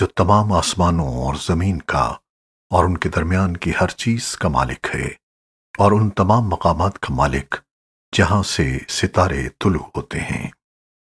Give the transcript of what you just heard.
جو تمام آسمانوں اور زمین کا اور ان کے درمیان کی ہر چیز کا مالک ہے اور ان تمام مقامات کا مالک جہاں سے ستارے طلوع ہوتے ہیں۔